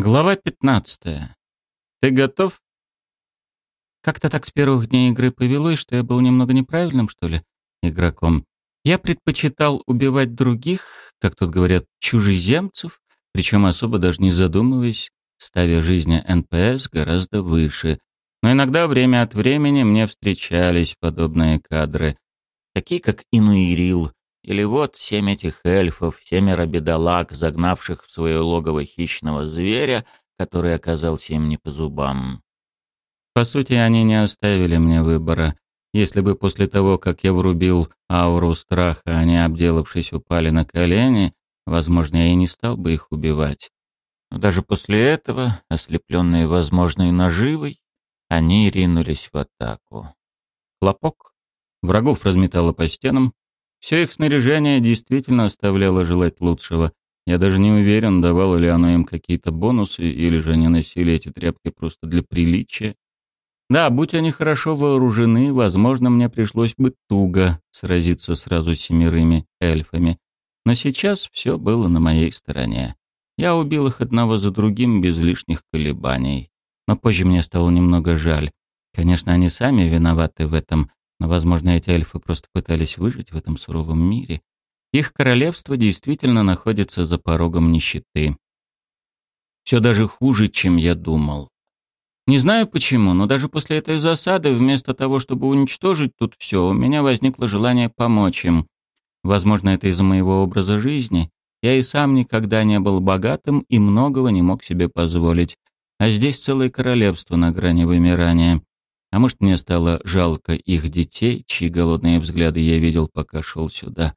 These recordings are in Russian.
Глава 15. Ты готов? Как-то так с первых дней игры повелось, что я был немного неправильным, что ли, игроком. Я предпочитал убивать других, как тут говорят, чужеземцев, причем особо даже не задумываясь, ставя жизни НПС гораздо выше. Но иногда время от времени мне встречались подобные кадры, такие как Инуирил, или вот семь этих эльфов, семеро бедолаг, загнавших в свое логово хищного зверя, который оказался им не по зубам. По сути, они не оставили мне выбора. Если бы после того, как я врубил ауру страха, они, обделавшись, упали на колени, возможно, я и не стал бы их убивать. Но даже после этого, ослепленные возможной наживой, они ринулись в атаку. Хлопок. Врагов разметало по стенам, все их снаряжение действительно оставляло желать лучшего. Я даже не уверен, давало ли оно им какие-то бонусы, или же они носили эти тряпки просто для приличия. Да, будь они хорошо вооружены, возможно, мне пришлось бы туго сразиться сразу с семерыми эльфами. Но сейчас все было на моей стороне. Я убил их одного за другим без лишних колебаний. Но позже мне стало немного жаль. Конечно, они сами виноваты в этом, но, возможно, эти эльфы просто пытались выжить в этом суровом мире. Их королевство действительно находится за порогом нищеты. Все даже хуже, чем я думал. Не знаю почему, но даже после этой засады, вместо того, чтобы уничтожить тут все, у меня возникло желание помочь им. Возможно, это из-за моего образа жизни. Я и сам никогда не был богатым и многого не мог себе позволить. А здесь целое королевство на грани вымирания. А может, мне стало жалко их детей, чьи голодные взгляды я видел, пока шел сюда.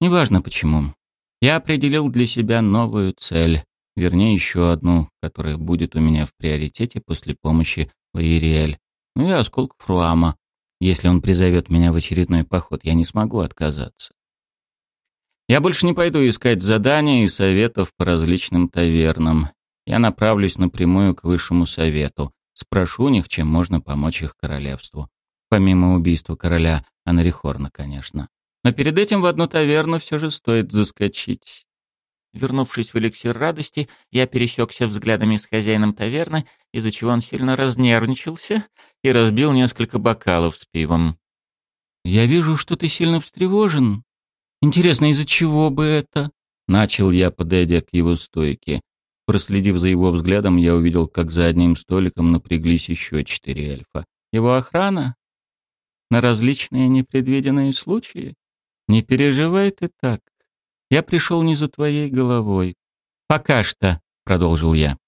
Неважно почему. Я определил для себя новую цель, вернее, еще одну, которая будет у меня в приоритете после помощи Лаириэль. Ну и осколков Руама. Если он призовет меня в очередной поход, я не смогу отказаться. Я больше не пойду искать задания и советов по различным тавернам. Я направлюсь напрямую к высшему совету. Спрошу у них, чем можно помочь их королевству. Помимо убийства короля Анарихорна, конечно. Но перед этим в одну таверну все же стоит заскочить. Вернувшись в эликсир радости, я пересекся взглядами с хозяином таверны, из-за чего он сильно разнервничался и разбил несколько бокалов с пивом. «Я вижу, что ты сильно встревожен. Интересно, из-за чего бы это?» Начал я, подойдя к его стойке. Проследив за его взглядом, я увидел, как за одним столиком напряглись еще четыре эльфа. Его охрана? На различные непредвиденные случаи? Не переживай ты так. Я пришел не за твоей головой. Пока что, продолжил я.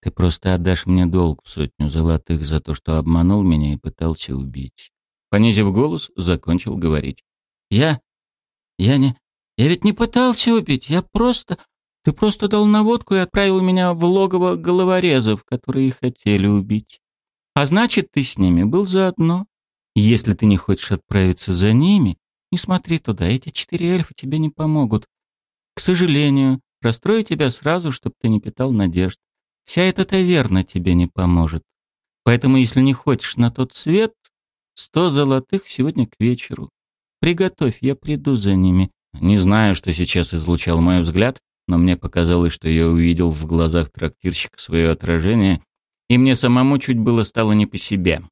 Ты просто отдашь мне долг в сотню золотых за то, что обманул меня и пытался убить. Понизив голос, закончил говорить. Я... я не... Я ведь не пытался убить, я просто... Ты просто дал наводку и отправил меня в логово головорезов, которые хотели убить. А значит, ты с ними был заодно. Если ты не хочешь отправиться за ними, не смотри туда, эти четыре эльфа тебе не помогут. К сожалению, расстрою тебя сразу, чтобы ты не питал надежд. Вся эта таверна тебе не поможет. Поэтому, если не хочешь на тот свет, сто золотых сегодня к вечеру. Приготовь, я приду за ними. Не знаю, что сейчас излучал мой взгляд, но мне показалось, что я увидел в глазах трактирщика свое отражение, и мне самому чуть было стало не по себе.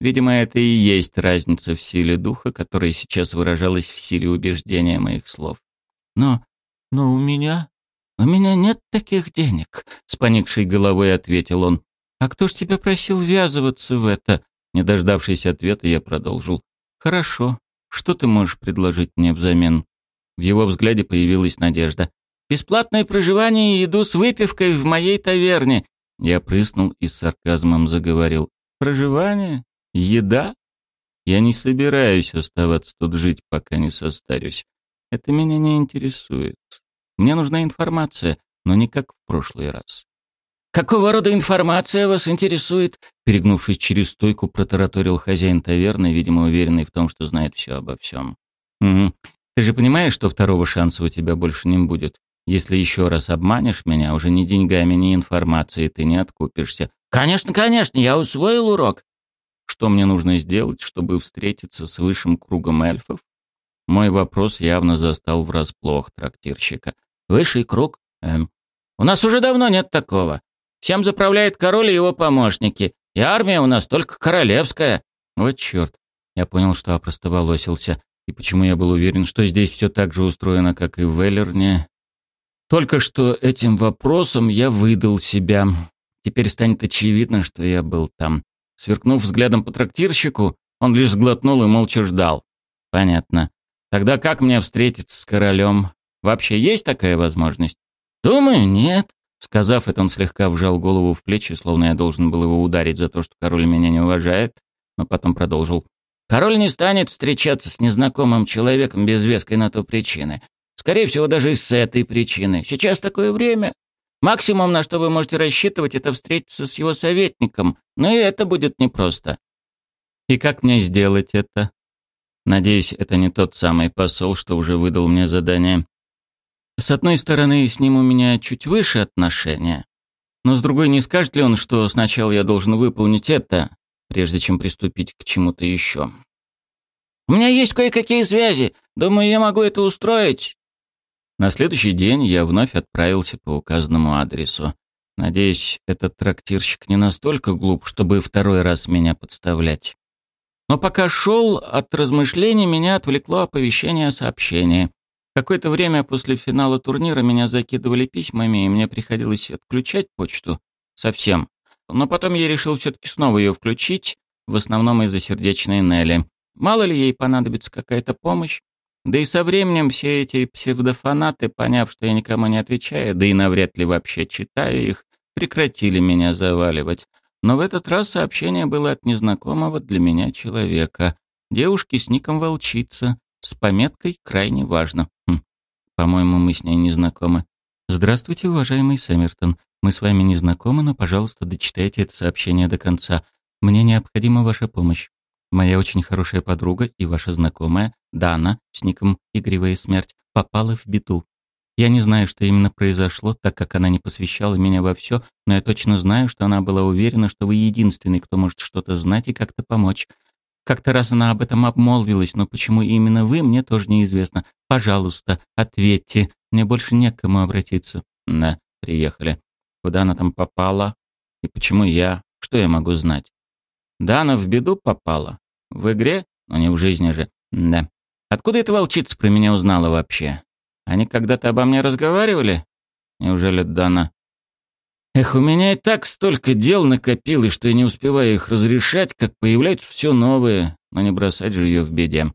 Видимо, это и есть разница в силе духа, которая сейчас выражалась в силе убеждения моих слов. Но, но у меня... У меня нет таких денег, — с поникшей головой ответил он. А кто ж тебя просил ввязываться в это? Не дождавшись ответа, я продолжил. Хорошо. Что ты можешь предложить мне взамен? В его взгляде появилась надежда. Бесплатное проживание и еду с выпивкой в моей таверне. Я прыснул и с сарказмом заговорил. Проживание? Еда? Я не собираюсь оставаться тут жить, пока не состарюсь. Это меня не интересует. Мне нужна информация, но не как в прошлый раз. «Какого рода информация вас интересует?» Перегнувшись через стойку, протараторил хозяин таверны, видимо, уверенный в том, что знает все обо всем. «Угу. Ты же понимаешь, что второго шанса у тебя больше не будет? Если еще раз обманешь меня, уже ни деньгами, ни информацией ты не откупишься. Конечно, конечно, я усвоил урок. Что мне нужно сделать, чтобы встретиться с высшим кругом эльфов? Мой вопрос явно застал врасплох трактирщика. Высший круг? Эм, у нас уже давно нет такого. Всем заправляет король и его помощники. И армия у нас только королевская». Вот черт. Я понял, что опростоволосился. И почему я был уверен, что здесь все так же устроено, как и в Веллерне. Только что этим вопросом я выдал себя. Теперь станет очевидно, что я был там. Сверкнув взглядом по трактирщику, он лишь сглотнул и молча ждал. Понятно. Тогда как мне встретиться с королем? Вообще есть такая возможность? Думаю, нет. Сказав это, он слегка вжал голову в плечи, словно я должен был его ударить за то, что король меня не уважает, но потом продолжил. Король не станет встречаться с незнакомым человеком без веской на то причины. Скорее всего, даже и с этой причины. Сейчас такое время. Максимум, на что вы можете рассчитывать, это встретиться с его советником, но и это будет непросто. И как мне сделать это? Надеюсь, это не тот самый посол, что уже выдал мне задание. С одной стороны, с ним у меня чуть выше отношения, но с другой, не скажет ли он, что сначала я должен выполнить это, прежде чем приступить к чему-то еще? «У меня есть кое-какие связи. Думаю, я могу это устроить». На следующий день я вновь отправился по указанному адресу. Надеюсь, этот трактирщик не настолько глуп, чтобы второй раз меня подставлять. Но пока шел, от размышлений меня отвлекло оповещение о сообщении. Какое-то время после финала турнира меня закидывали письмами, и мне приходилось отключать почту совсем. Но потом я решил все-таки снова ее включить, в основном из-за сердечной Нелли. Мало ли ей понадобится какая-то помощь. Да и со временем все эти псевдофанаты, поняв, что я никому не отвечаю, да и навряд ли вообще читаю их, прекратили меня заваливать. Но в этот раз сообщение было от незнакомого для меня человека. Девушки с ником Волчица, с пометкой «Крайне важно». Хм, по-моему, мы с ней не знакомы. «Здравствуйте, уважаемый Сэммертон. Мы с вами не знакомы, но, пожалуйста, дочитайте это сообщение до конца. Мне необходима ваша помощь. Моя очень хорошая подруга и ваша знакомая, Дана, с ником «Игривая смерть», попала в беду. Я не знаю, что именно произошло, так как она не посвящала меня во все, но я точно знаю, что она была уверена, что вы единственный, кто может что-то знать и как-то помочь. Как-то раз она об этом обмолвилась, но почему именно вы, мне тоже неизвестно. Пожалуйста, ответьте. Мне больше не к кому обратиться. Да, приехали. Куда она там попала? И почему я? Что я могу знать? Да, она в беду попала. В игре? Но не в жизни же. Да. Откуда эта волчица про меня узнала вообще? Они когда-то обо мне разговаривали? Неужели Дана? Эх, у меня и так столько дел накопилось, что я не успеваю их разрешать, как появляются все новые, но не бросать же ее в беде.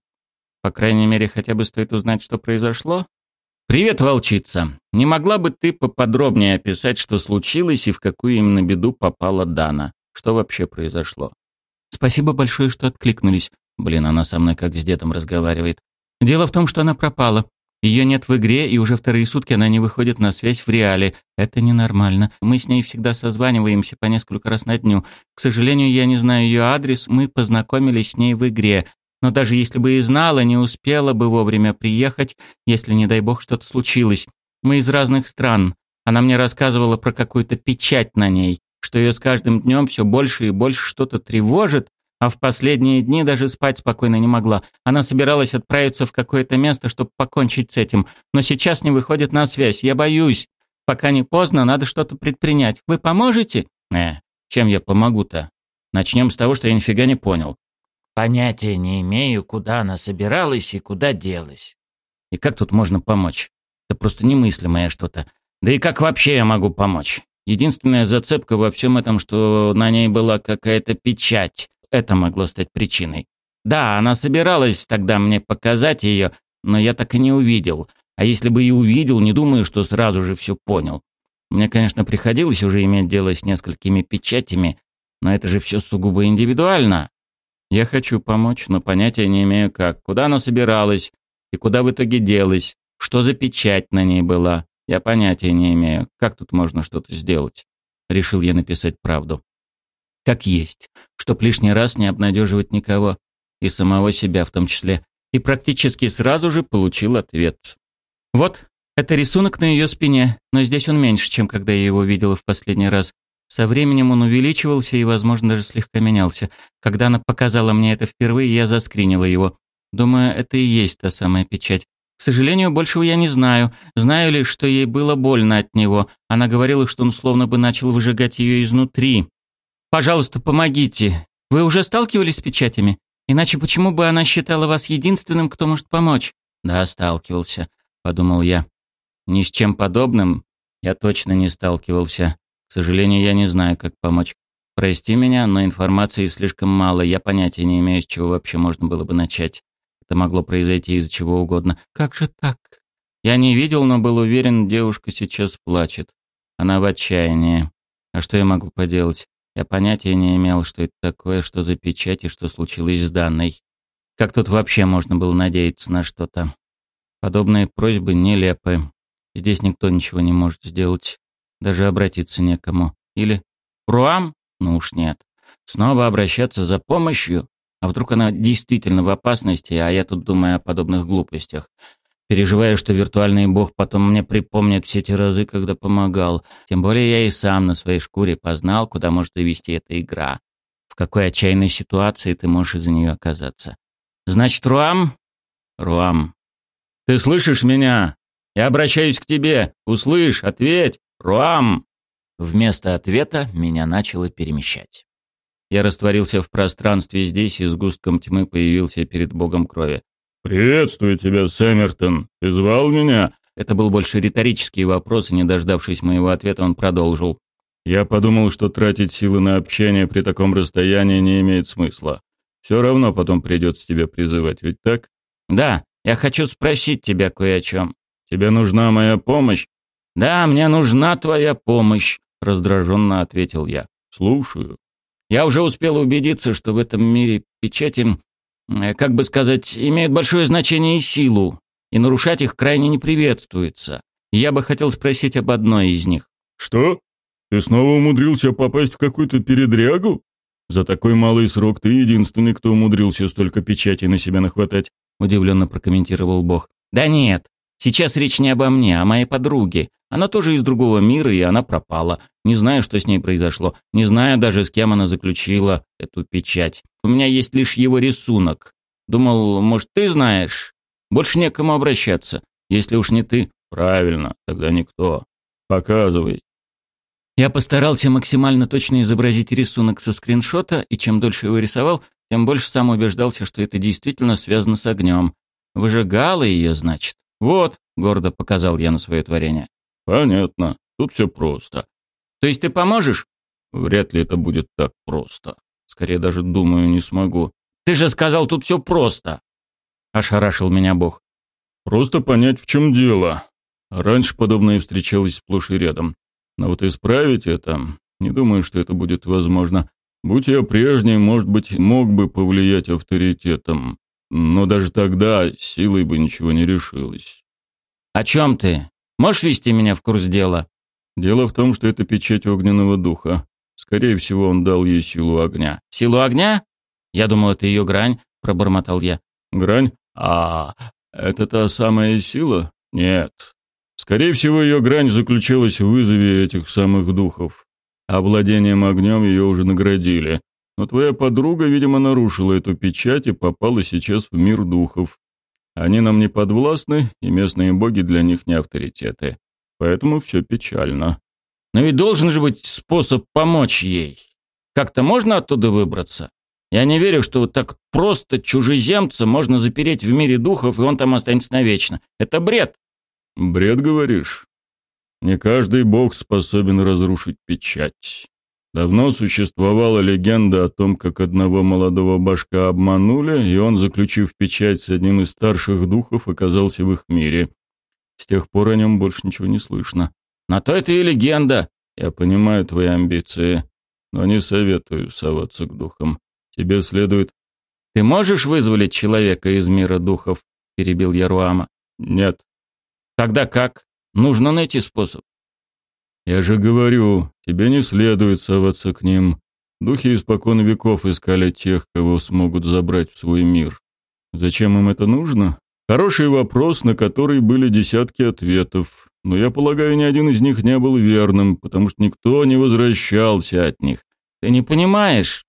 По крайней мере, хотя бы стоит узнать, что произошло. «Привет, волчица. Не могла бы ты поподробнее описать, что случилось и в какую именно беду попала Дана? Что вообще произошло?» «Спасибо большое, что откликнулись. Блин, она со мной как с дедом разговаривает. Дело в том, что она пропала. Ее нет в игре, и уже вторые сутки она не выходит на связь в реале. Это ненормально. Мы с ней всегда созваниваемся по несколько раз на дню. К сожалению, я не знаю ее адрес, мы познакомились с ней в игре. Но даже если бы и знала, не успела бы вовремя приехать, если, не дай бог, что-то случилось. Мы из разных стран. Она мне рассказывала про какую-то печать на ней, что ее с каждым днем все больше и больше что-то тревожит, а в последние дни даже спать спокойно не могла. Она собиралась отправиться в какое-то место, чтобы покончить с этим, но сейчас не выходит на связь. Я боюсь. Пока не поздно, надо что-то предпринять. Вы поможете? Э, чем я помогу-то? Начнем с того, что я нифига не понял. Понятия не имею, куда она собиралась и куда делась. И как тут можно помочь? Это просто немыслимое что-то. Да и как вообще я могу помочь? Единственная зацепка во всем этом, что на ней была какая-то печать это могло стать причиной. Да, она собиралась тогда мне показать ее, но я так и не увидел. А если бы и увидел, не думаю, что сразу же все понял. Мне, конечно, приходилось уже иметь дело с несколькими печатями, но это же все сугубо индивидуально. Я хочу помочь, но понятия не имею как. Куда она собиралась и куда в итоге делась, что за печать на ней была. Я понятия не имею, как тут можно что-то сделать. Решил я написать правду как есть, чтоб лишний раз не обнадеживать никого, и самого себя в том числе, и практически сразу же получил ответ. Вот, это рисунок на ее спине, но здесь он меньше, чем когда я его видела в последний раз. Со временем он увеличивался и, возможно, даже слегка менялся. Когда она показала мне это впервые, я заскринила его. Думаю, это и есть та самая печать. К сожалению, большего я не знаю. Знаю лишь, что ей было больно от него. Она говорила, что он словно бы начал выжигать ее изнутри. Пожалуйста, помогите. Вы уже сталкивались с печатями? Иначе почему бы она считала вас единственным, кто может помочь? Да, сталкивался, подумал я. Ни с чем подобным я точно не сталкивался. К сожалению, я не знаю, как помочь. Прости меня, но информации слишком мало, я понятия не имею, с чего вообще можно было бы начать. Это могло произойти из-за чего угодно. Как же так? Я не видел, но был уверен, девушка сейчас плачет. Она в отчаянии. А что я могу поделать? Я понятия не имел, что это такое, что за печать и что случилось с данной. Как тут вообще можно было надеяться на что-то? Подобные просьбы нелепы. Здесь никто ничего не может сделать. Даже обратиться некому. Или «Руам?» Ну уж нет. Снова обращаться за помощью? А вдруг она действительно в опасности, а я тут думаю о подобных глупостях. Переживаю, что виртуальный бог потом мне припомнит все те разы, когда помогал. Тем более я и сам на своей шкуре познал, куда может завести эта игра. В какой отчаянной ситуации ты можешь из-за нее оказаться. Значит, Руам? Руам. Ты слышишь меня? Я обращаюсь к тебе. Услышь, ответь. Руам. Вместо ответа меня начало перемещать. Я растворился в пространстве здесь, и с густком тьмы появился перед богом крови. «Приветствую тебя, Сэммертон. Ты звал меня?» Это был больше риторический вопрос, и, не дождавшись моего ответа, он продолжил. «Я подумал, что тратить силы на общение при таком расстоянии не имеет смысла. Все равно потом придется тебя призывать, ведь так?» «Да, я хочу спросить тебя кое о чем». «Тебе нужна моя помощь?» «Да, мне нужна твоя помощь», — раздраженно ответил я. «Слушаю». «Я уже успел убедиться, что в этом мире печати, э, как бы сказать, имеют большое значение и силу, и нарушать их крайне не приветствуется. Я бы хотел спросить об одной из них». «Что? Ты снова умудрился попасть в какую-то передрягу? За такой малый срок ты единственный, кто умудрился столько печати на себя нахватать», — удивленно прокомментировал Бог. «Да нет, сейчас речь не обо мне, а о моей подруге. Она тоже из другого мира, и она пропала. Не знаю, что с ней произошло. Не знаю даже, с кем она заключила эту печать. У меня есть лишь его рисунок. Думал, может, ты знаешь? Больше некому обращаться. Если уж не ты. Правильно, тогда никто. Показывай. Я постарался максимально точно изобразить рисунок со скриншота, и чем дольше его рисовал, тем больше сам убеждался, что это действительно связано с огнем. Выжигала ее, значит. Вот, гордо показал я на свое творение. Понятно. Тут все просто. То есть ты поможешь? Вряд ли это будет так просто. Скорее даже, думаю, не смогу. Ты же сказал, тут все просто. Ошарашил меня Бог. Просто понять, в чем дело. Раньше подобное встречалось сплошь и рядом. Но вот исправить это, не думаю, что это будет возможно. Будь я прежний, может быть, мог бы повлиять авторитетом. Но даже тогда силой бы ничего не решилось. «О чем ты? Можешь вести меня в курс дела?» «Дело в том, что это печать огненного духа. Скорее всего, он дал ей силу огня». «Силу огня? Я думал, это ее грань», — пробормотал я. «Грань? А, это та самая сила? Нет. Скорее всего, ее грань заключалась в вызове этих самых духов. А владением огнем ее уже наградили. Но твоя подруга, видимо, нарушила эту печать и попала сейчас в мир духов. Они нам не подвластны, и местные боги для них не авторитеты. Поэтому все печально. Но ведь должен же быть способ помочь ей. Как-то можно оттуда выбраться? Я не верю, что вот так просто чужеземца можно запереть в мире духов, и он там останется навечно. Это бред. Бред, говоришь? Не каждый бог способен разрушить печать. Давно существовала легенда о том, как одного молодого башка обманули, и он, заключив печать с одним из старших духов, оказался в их мире. С тех пор о нем больше ничего не слышно. На то это и легенда. Я понимаю твои амбиции, но не советую соваться к духам. Тебе следует... Ты можешь вызволить человека из мира духов? Перебил Яруама. Нет. Тогда как? Нужно найти способ. Я же говорю, тебе не следует соваться к ним. Духи испокон веков искали тех, кого смогут забрать в свой мир. Зачем им это нужно? Хороший вопрос, на который были десятки ответов. Но я полагаю, ни один из них не был верным, потому что никто не возвращался от них. Ты не понимаешь?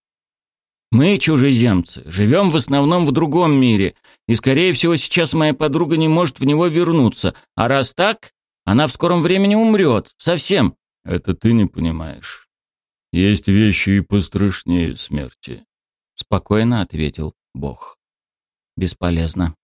Мы, чужеземцы, живем в основном в другом мире, и, скорее всего, сейчас моя подруга не может в него вернуться. А раз так, она в скором времени умрет. Совсем. Это ты не понимаешь. Есть вещи и пострашнее смерти. Спокойно ответил Бог. Бесполезно.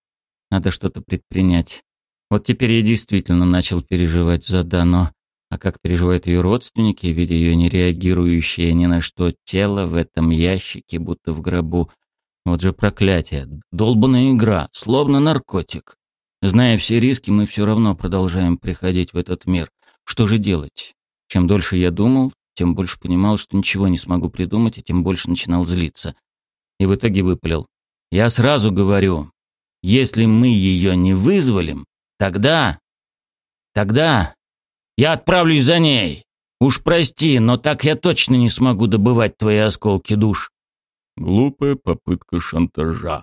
Надо что-то предпринять. Вот теперь я действительно начал переживать за Дано. А как переживают ее родственники, видя ее нереагирующее ни на что тело в этом ящике, будто в гробу. Вот же проклятие. Долбанная игра, словно наркотик. Зная все риски, мы все равно продолжаем приходить в этот мир. Что же делать? Чем дольше я думал, тем больше понимал, что ничего не смогу придумать, и тем больше начинал злиться. И в итоге выпалил. Я сразу говорю, если мы ее не вызволим, тогда... Тогда я отправлюсь за ней. Уж прости, но так я точно не смогу добывать твои осколки душ. Глупая попытка шантажа.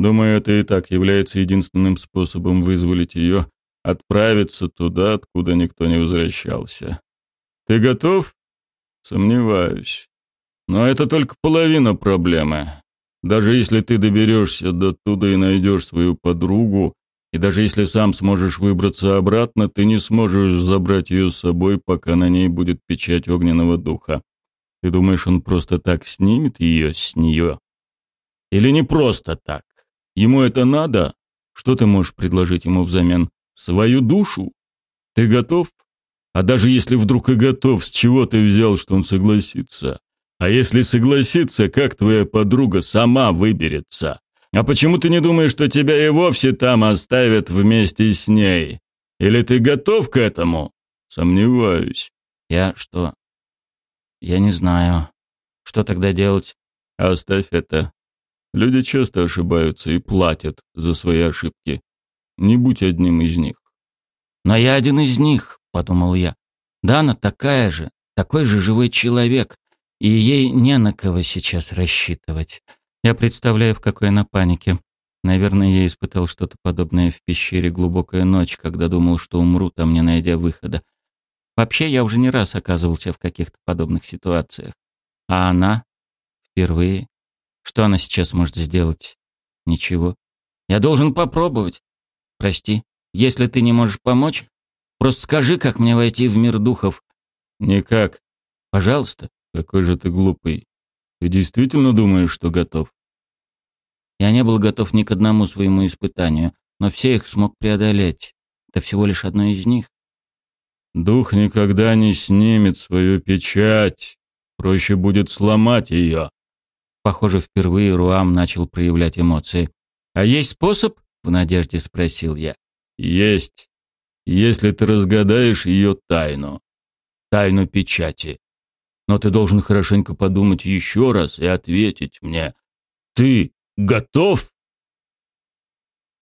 Думаю, это и так является единственным способом вызволить ее, отправиться туда, откуда никто не возвращался. Ты готов? Сомневаюсь. Но это только половина проблемы. Даже если ты доберешься до туда и найдешь свою подругу, и даже если сам сможешь выбраться обратно, ты не сможешь забрать ее с собой, пока на ней будет печать огненного духа. Ты думаешь, он просто так снимет ее с нее? Или не просто так? Ему это надо? Что ты можешь предложить ему взамен? Свою душу? Ты готов? А даже если вдруг и готов, с чего ты взял, что он согласится? А если согласится, как твоя подруга сама выберется? А почему ты не думаешь, что тебя и вовсе там оставят вместе с ней? Или ты готов к этому? Сомневаюсь. Я что? Я не знаю. Что тогда делать? Оставь это. Люди часто ошибаются и платят за свои ошибки. Не будь одним из них. Но я один из них, подумал я. Дана такая же, такой же живой человек, и ей не на кого сейчас рассчитывать. Я представляю, в какой она панике. Наверное, я испытал что-то подобное в пещере «Глубокая ночь», когда думал, что умру там, не найдя выхода. Вообще, я уже не раз оказывался в каких-то подобных ситуациях. А она? Впервые. Что она сейчас может сделать? Ничего. Я должен попробовать. Прости, если ты не можешь помочь, просто скажи, как мне войти в мир духов. Никак. Пожалуйста. Какой же ты глупый. Ты действительно думаешь, что готов? Я не был готов ни к одному своему испытанию, но все их смог преодолеть. Это всего лишь одно из них. Дух никогда не снимет свою печать. Проще будет сломать ее. Похоже, впервые Руам начал проявлять эмоции. «А есть способ?» — в надежде спросил я. «Есть. Если ты разгадаешь ее тайну. Тайну печати но ты должен хорошенько подумать еще раз и ответить мне. Ты готов?